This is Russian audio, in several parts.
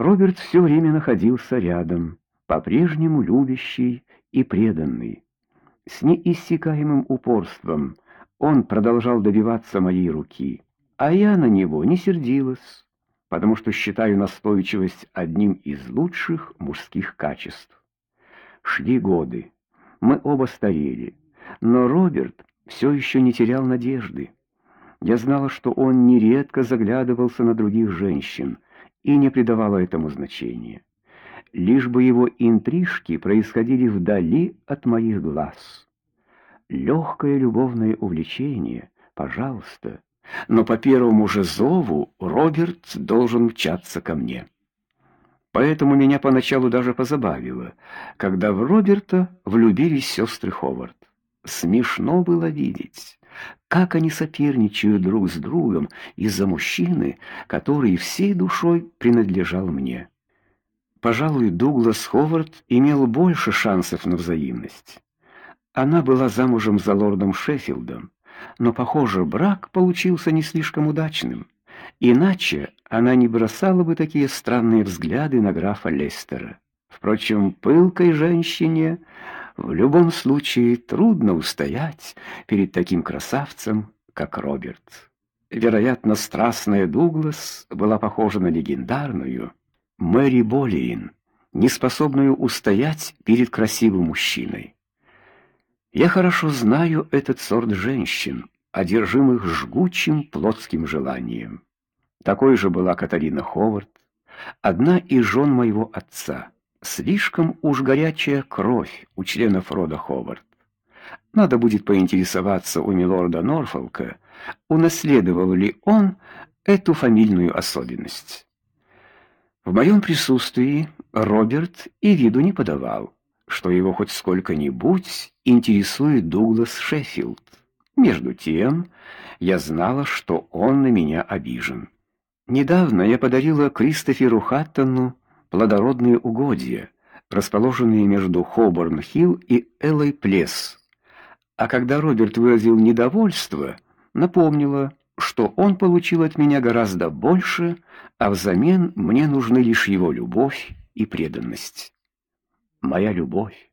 Роберт все время находился рядом, по-прежнему любящий и преданный. С неиссякаемым упорством он продолжал добиваться моей руки, а я на него не сердилась, потому что считаю настойчивость одним из лучших мужских качеств. Шли годы. Мы оба старели, но Роберт все еще не терял надежды. Я знала, что он нередко заглядывался на других женщин и не придавала этому значения. Лишь бы его интрижки происходили вдали от моих глаз. Легкое любовное увлечение, пожалуйста, но по первому же зову Роберт должен мчаться ко мне. Поэтому меня поначалу даже позабавило, когда в Роберта влюбились сестры Ховард. Смешно было видеть, как они соперничают друг с другом из-за мужчины, который всей душой принадлежал мне. Пожалуй, Дуглас Ховард имел больше шансов на взаимность. Она была замужем за лордом Шеффилдом, но, похоже, брак получился не слишком удачным. Иначе она не бросала бы такие странные взгляды на графа Лестера. Впрочем, пылкой женщине в любом случае трудно устоять перед таким красавцем, как Роберт. Вероятно, страстная Дуглас была похожа на легендарную Мэри Болейн, неспособную устоять перед красивым мужчиной. Я хорошо знаю этот сорт женщин, одержимых жгучим плотским желанием. Такой же была Катарина Ховард, одна из жен моего отца. Слишком уж горячая кровь у членов рода Ховард. Надо будет поинтересоваться у милорда Норфолка, унаследовал ли он эту фамильную особенность. В моем присутствии Роберт и виду не подавал, что его хоть сколько-нибудь интересует Дуглас Шеффилд. Между тем, я знала, что он на меня обижен. Недавно я подарила Кристоферу Хаттону плодородные угодья, расположенные между Хоборн-Хилл и Элой Плес. А когда Роберт выразил недовольство, напомнила, что он получил от меня гораздо больше, а взамен мне нужны лишь его любовь и преданность. Моя любовь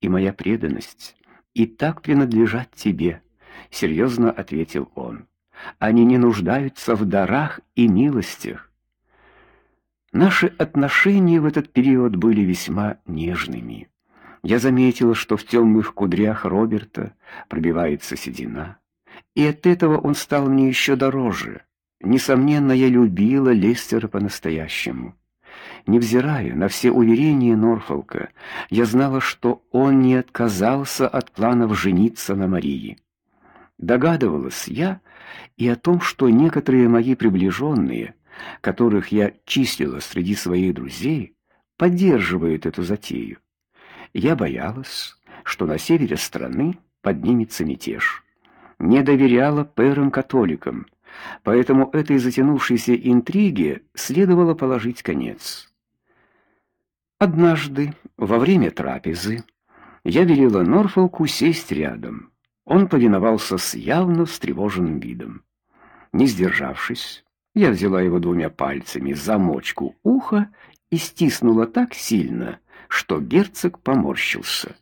и моя преданность и так принадлежат тебе, серьезно ответил он. Они не нуждаются в дарах и милостях. Наши отношения в этот период были весьма нежными. Я заметила, что в темных кудрях Роберта пробивается седина и от этого он стал мне еще дороже. Несомненно, я любила Лестера по-настоящему. Невзирая на все уверения Норфолка, я знала, что он не отказался от планов жениться на Марии. Догадывалась я и о том, что некоторые мои приближенные, которых я числила среди своих друзей, поддерживают эту затею. Я боялась, что на севере страны поднимется мятеж не доверяла пэрам-католикам, поэтому этой затянувшейся интриге следовало положить конец. Однажды, во время трапезы, я велела Норфолку сесть рядом. Он повиновался с явно встревоженным видом. Не сдержавшись, я взяла его двумя пальцами за мочку уха и стиснула так сильно, что герцог поморщился.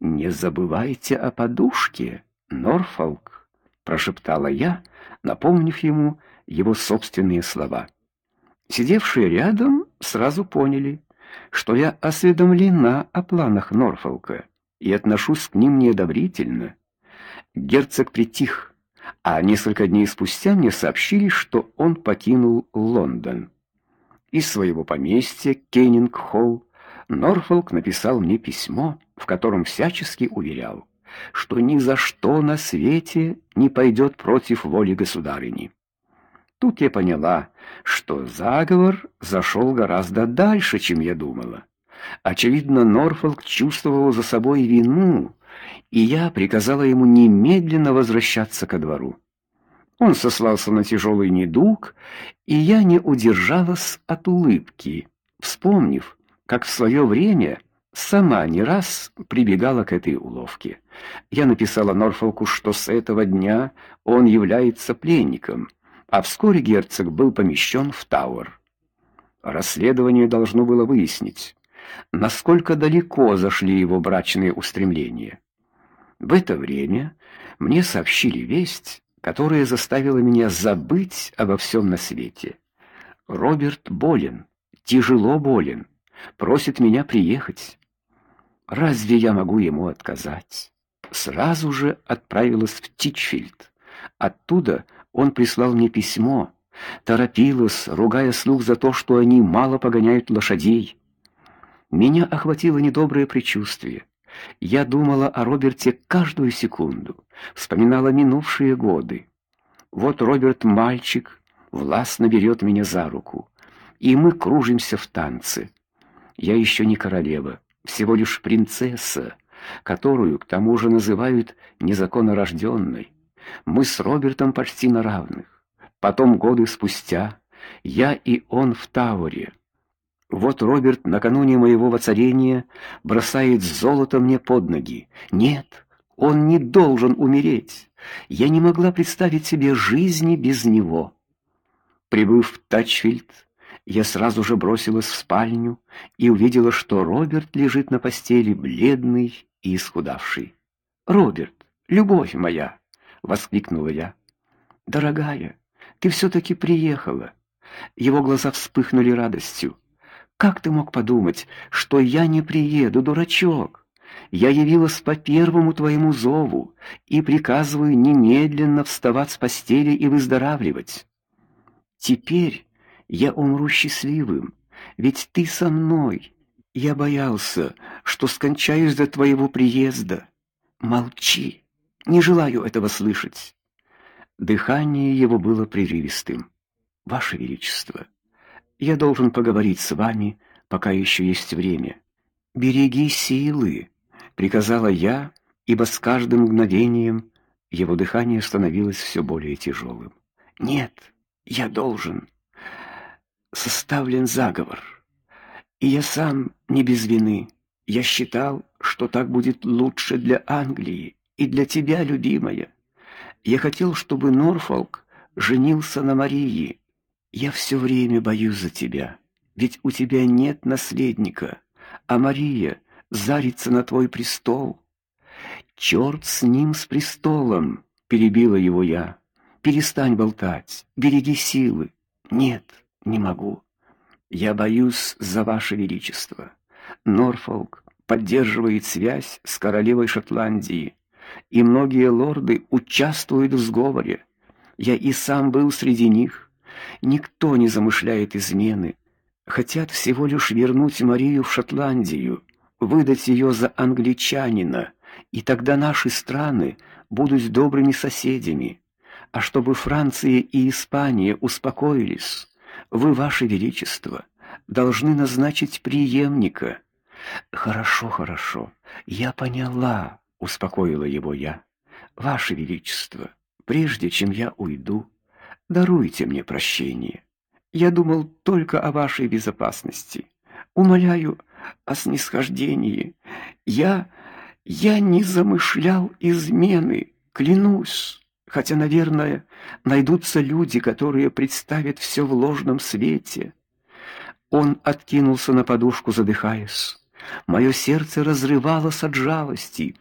Не забывайте о подушке, Норфолк, прошептала я, напомнив ему его собственные слова. Сидевшие рядом сразу поняли, что я осведомлена о планах Норфолка и отношусь к ним неодобрительно. Герцог притих, а несколько дней спустя мне сообщили, что он покинул Лондон. Из своего поместья Кеннинг-Холл Норфолк написал мне письмо, в котором всячески уверял, что ни за что на свете не пойдет против воли государыни. Тут я поняла, что заговор зашел гораздо дальше, чем я думала. Очевидно, Норфолк чувствовал за собой вину, и я приказала ему немедленно возвращаться ко двору. Он сослался на тяжелый недуг, и я не удержалась от улыбки, вспомнив, как в свое время сама не раз прибегала к этой уловке. Я написала Норфолку, что с этого дня он является пленником, а вскоре герцог был помещен в Тауэр. Расследование должно было выяснить, насколько далеко зашли его брачные устремления. В это время мне сообщили весть, которая заставила меня забыть обо всем на свете. Роберт болен, тяжело болен, просит меня приехать. Разве я могу ему отказать? Сразу же отправилась в Тичфилд. Оттуда он прислал мне письмо, торопилась, ругая слуг за то, что они мало погоняют лошадей. Меня охватило недоброе предчувствие. Я думала о Роберте каждую секунду, вспоминала минувшие годы. Вот Роберт мальчик, властно берет меня за руку, и мы кружимся в танце. Я еще не королева, всего лишь принцесса, которую к тому же называют незаконно рожденной. Мы с Робертом почти на равных. Потом годы спустя я и он в Тауре. Вот Роберт накануне моего воцарения бросает золото мне под ноги. Нет, он не должен умереть. Я не могла представить себе жизни без него. Прибыв в Тачфилд, я сразу же бросилась в спальню и увидела, что Роберт лежит на постели, бледный и исхудавший. "Роберт, любовь моя", воскликнула я. "Дорогая, ты все таки приехала". Его глаза вспыхнули радостью. Как ты мог подумать, что я не приеду, дурачок? Я явилась по первому твоему зову и приказываю немедленно вставать с постели и выздоравливать. Теперь я умру счастливым, ведь ты со мной. Я боялся, что скончаюсь до твоего приезда. Молчи. Не желаю этого слышать. Дыхание его было прерывистым. Ваше величество, я должен поговорить с вами, пока еще есть время. Береги силы, приказала я, ибо с каждым мгновением его дыхание становилось все более тяжелым. Нет, я должен. Составлен заговор. И я сам не без вины. Я считал, что так будет лучше для Англии и для тебя, любимая. Я хотел, чтобы Норфолк женился на Марии, я все время боюсь за тебя, ведь у тебя нет наследника, а Мария зарится на твой престол. Черт с ним с престолом, перебила его я. Перестань болтать, береги силы. Нет, не могу. Я боюсь за ваше величество. Норфолк поддерживает связь с королевой Шотландии, и многие лорды участвуют в сговоре. Я и сам был среди них. Никто не замышляет измены. Хотят всего лишь вернуть Марию в Шотландию, выдать ее за англичанина, и тогда наши страны будут добрыми соседями. А чтобы Франция и Испания успокоились, вы, ваше величество, должны назначить преемника. Хорошо, хорошо. Я поняла, успокоила его я. Ваше величество, прежде чем я уйду, Даруйте мне прощение. Я думал только о вашей безопасности. Умоляю о снисхождении. Я я не замышлял измены, клянусь. Хотя, наверное, найдутся люди, которые представят все в ложном свете. Он откинулся на подушку, задыхаясь. Мое сердце разрывалось от жалости.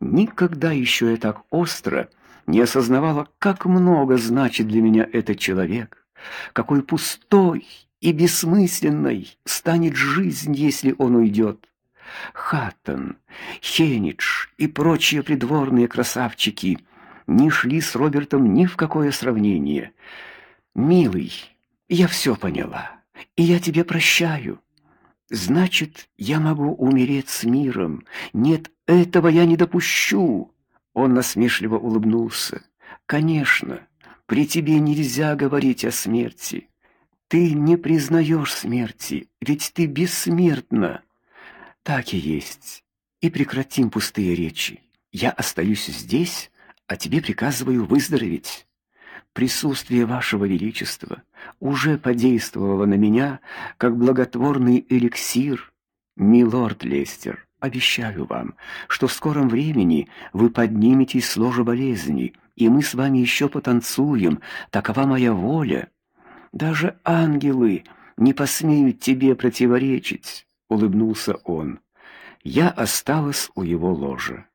Никогда еще я так остро не осознавала, как много значит для меня этот человек, какой пустой и бессмысленной станет жизнь, если он уйдет. Хаттон, Хенидж и прочие придворные красавчики не шли с Робертом ни в какое сравнение. Милый, я все поняла, и я тебе прощаю. Значит, я могу умереть с миром. Нет, этого я не допущу. Он насмешливо улыбнулся. Конечно, при тебе нельзя говорить о смерти. Ты не признаешь смерти, ведь ты бессмертна. Так и есть. И прекратим пустые речи. Я остаюсь здесь, а тебе приказываю выздороветь. Присутствие вашего величества уже подействовало на меня, как благотворный эликсир, милорд Лестер. Обещаю вам, что в скором времени вы подниметесь с ложа болезни, и мы с вами еще потанцуем. Такова моя воля. Даже ангелы не посмеют тебе противоречить, улыбнулся он. Я осталась у его ложа.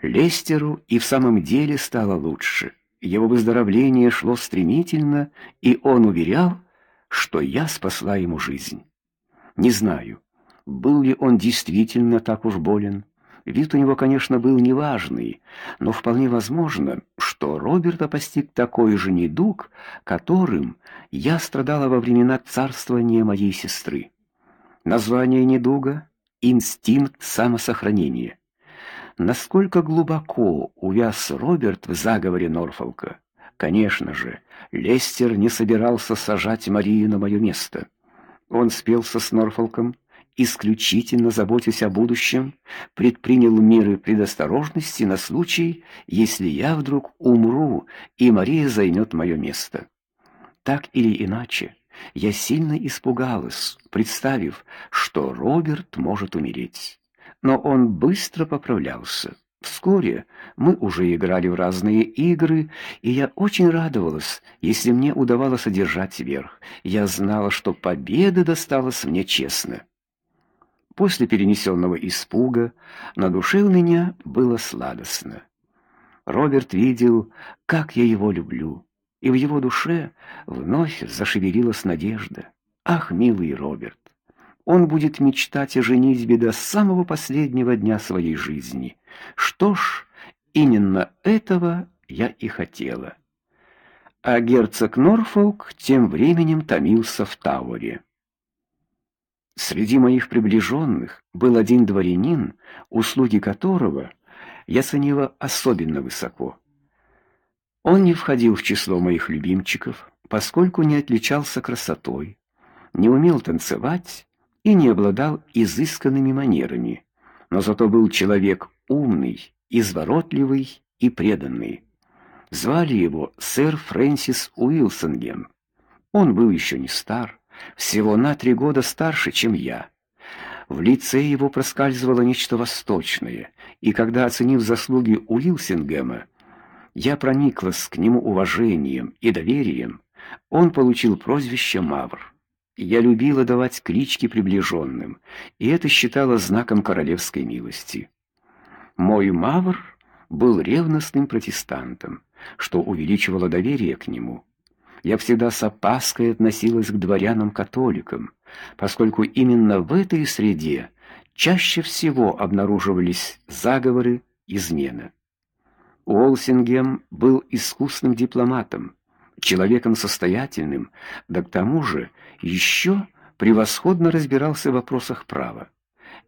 Лестеру и в самом деле стало лучше. Его выздоровление шло стремительно, и он уверял, что я спасла ему жизнь. Не знаю, был ли он действительно так уж болен. Вид у него, конечно, был неважный, но вполне возможно, что Роберта постиг такой же недуг, которым я страдала во времена царствования моей сестры. Название недуга инстинкт самосохранения. Насколько глубоко увяз Роберт в заговоре Норфолка? Конечно же, Лестер не собирался сажать Марию на мое место. Он спелся с Норфолком, исключительно заботясь о будущем, предпринял меры предосторожности на случай, если я вдруг умру, и Мария займет мое место. Так или иначе, я сильно испугалась, представив, что Роберт может умереть. Но он быстро поправлялся. Вскоре мы уже играли в разные игры, и я очень радовалась, если мне удавалось одержать верх. Я знала, что победа досталась мне честно. После перенесенного испуга на душе у меня было сладостно. Роберт видел, как я его люблю, и в его душе вновь зашевелилась надежда. Ах, милый Роберт, он будет мечтать о женитьбе до самого последнего дня своей жизни. Что ж, именно этого я и хотела. А герцог Норфолк тем временем томился в Тауэре. Среди моих приближенных был один дворянин, услуги которого я ценила особенно высоко. Он не входил в число моих любимчиков, поскольку не отличался красотой, не умел танцевать и не обладал изысканными манерами, но зато был человек умный, изворотливый и преданный. Звали его сэр Фрэнсис Уилсонгем. Он был еще не стар, всего на три года старше, чем я. В лице его проскальзывало нечто восточное, и когда оценив заслуги Уилсингема, я прониклась к нему уважением и доверием. Он получил прозвище Мавр. Я любила давать клички приближенным, и это считала знаком королевской милости. Мой Мавр был ревностным протестантом, что увеличивало доверие к нему. Я всегда с опаской относилась к дворянам-католикам, поскольку именно в этой среде чаще всего обнаруживались заговоры, измены. Уолсингем был искусным дипломатом, человеком состоятельным, да к тому же еще превосходно разбирался в вопросах права.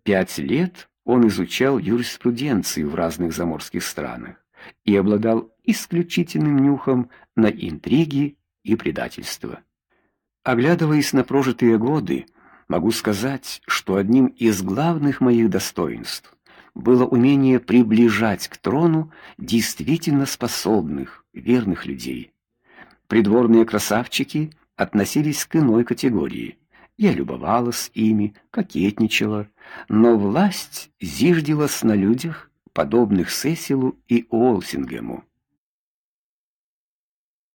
Пять лет он изучал юриспруденцию в разных заморских странах и обладал исключительным нюхом на интриги и предательство. Оглядываясь на прожитые годы, могу сказать, что одним из главных моих достоинств было умение приближать к трону действительно способных, верных людей. Придворные красавчики относились к иной категории. Я любовалась ими, кокетничала, но власть зиждилась на людях, подобных Сесилу и Олсингему.